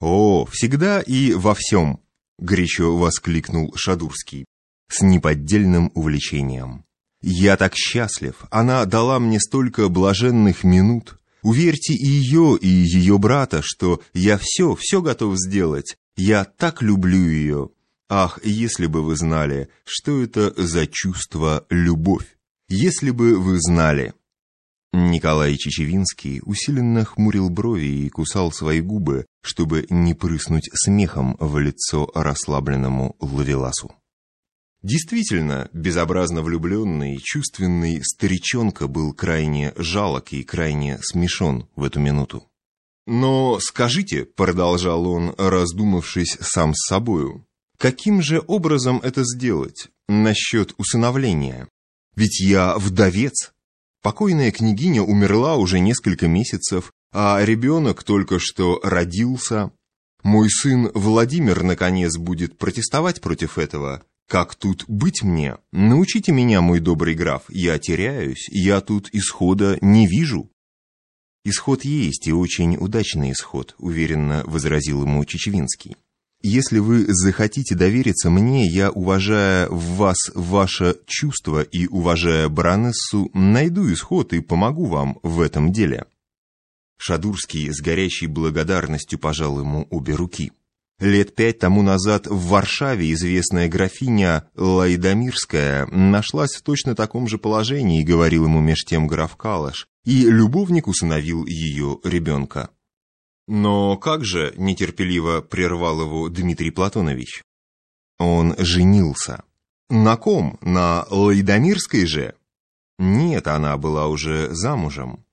«О, всегда и во всем!» — горячо воскликнул Шадурский с неподдельным увлечением. «Я так счастлив! Она дала мне столько блаженных минут! Уверьте и ее, и ее брата, что я все, все готов сделать! Я так люблю ее! Ах, если бы вы знали, что это за чувство любовь! Если бы вы знали!» Николай Чечевинский усиленно хмурил брови и кусал свои губы, чтобы не прыснуть смехом в лицо расслабленному Лавеласу. Действительно, безобразно влюбленный, чувственный старичонка был крайне жалок и крайне смешон в эту минуту. «Но скажите», — продолжал он, раздумавшись сам с собою, «каким же образом это сделать насчет усыновления? Ведь я вдовец, Покойная княгиня умерла уже несколько месяцев, а ребенок только что родился. Мой сын Владимир, наконец, будет протестовать против этого. Как тут быть мне? Научите меня, мой добрый граф, я теряюсь, я тут исхода не вижу. Исход есть, и очень удачный исход, уверенно возразил ему Чечевинский. Если вы захотите довериться мне, я, уважая в вас ваше чувство и уважая баронессу, найду исход и помогу вам в этом деле». Шадурский с горящей благодарностью пожал ему обе руки. Лет пять тому назад в Варшаве известная графиня Лайдамирская нашлась в точно таком же положении, говорил ему меж тем граф Калаш, и любовник усыновил ее ребенка. «Но как же?» — нетерпеливо прервал его Дмитрий Платонович. «Он женился». «На ком? На Лайдамирской же?» «Нет, она была уже замужем».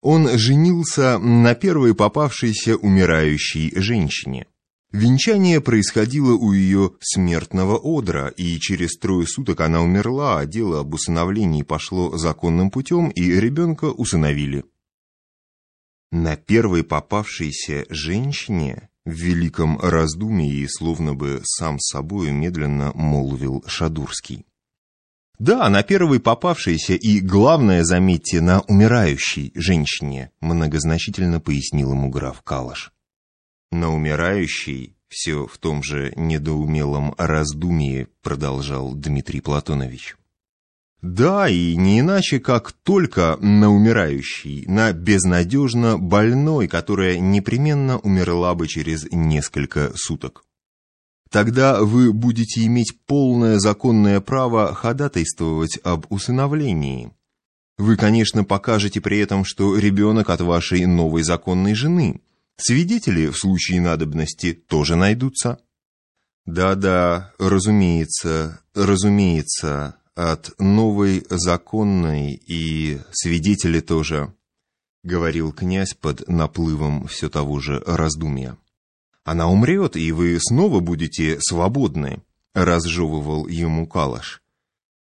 Он женился на первой попавшейся умирающей женщине. Венчание происходило у ее смертного одра, и через трое суток она умерла, а дело об усыновлении пошло законным путем, и ребенка усыновили. На первой попавшейся женщине в великом раздумии, словно бы сам собою медленно молвил Шадурский. Да, на первой попавшейся и, главное, заметьте, на умирающей женщине, многозначительно пояснил ему граф Калаш. На умирающей, все в том же недоумелом раздумии, продолжал Дмитрий Платонович. Да, и не иначе, как только на умирающей, на безнадежно больной, которая непременно умерла бы через несколько суток. Тогда вы будете иметь полное законное право ходатайствовать об усыновлении. Вы, конечно, покажете при этом, что ребенок от вашей новой законной жены. Свидетели в случае надобности тоже найдутся. Да-да, разумеется, разумеется, от новой законной и свидетели тоже, говорил князь под наплывом все того же раздумья. Она умрет, и вы снова будете свободны, разжевывал ему Калаш.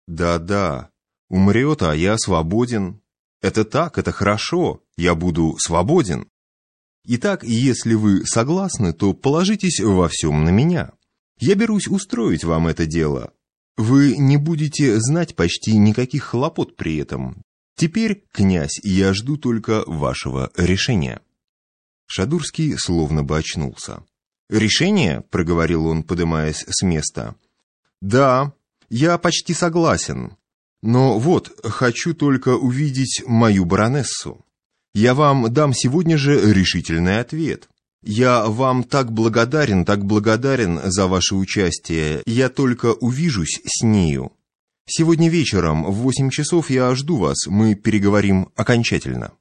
Да-да, умрет, а я свободен. Это так, это хорошо, я буду свободен. Итак, если вы согласны, то положитесь во всем на меня. Я берусь устроить вам это дело, вы не будете знать почти никаких хлопот при этом. Теперь, князь, я жду только вашего решения». Шадурский словно бы очнулся. «Решение?» — проговорил он, подымаясь с места. «Да, я почти согласен. Но вот, хочу только увидеть мою баронессу. Я вам дам сегодня же решительный ответ. Я вам так благодарен, так благодарен за ваше участие. Я только увижусь с нею. Сегодня вечером в восемь часов я жду вас, мы переговорим окончательно.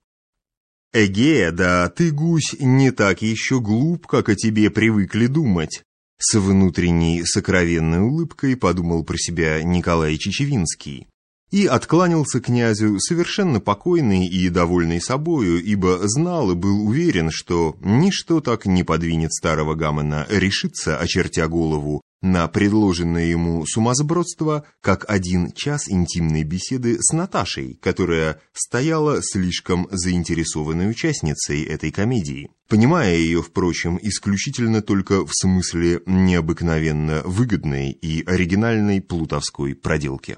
Эге, да ты, гусь, не так еще глуп, как о тебе привыкли думать. С внутренней сокровенной улыбкой подумал про себя Николай Чечевинский и откланялся князю совершенно покойный и довольный собою, ибо знал и был уверен, что ничто так не подвинет старого Гамона решиться, очертя голову, на предложенное ему сумасбродство, как один час интимной беседы с Наташей, которая стояла слишком заинтересованной участницей этой комедии, понимая ее, впрочем, исключительно только в смысле необыкновенно выгодной и оригинальной плутовской проделки.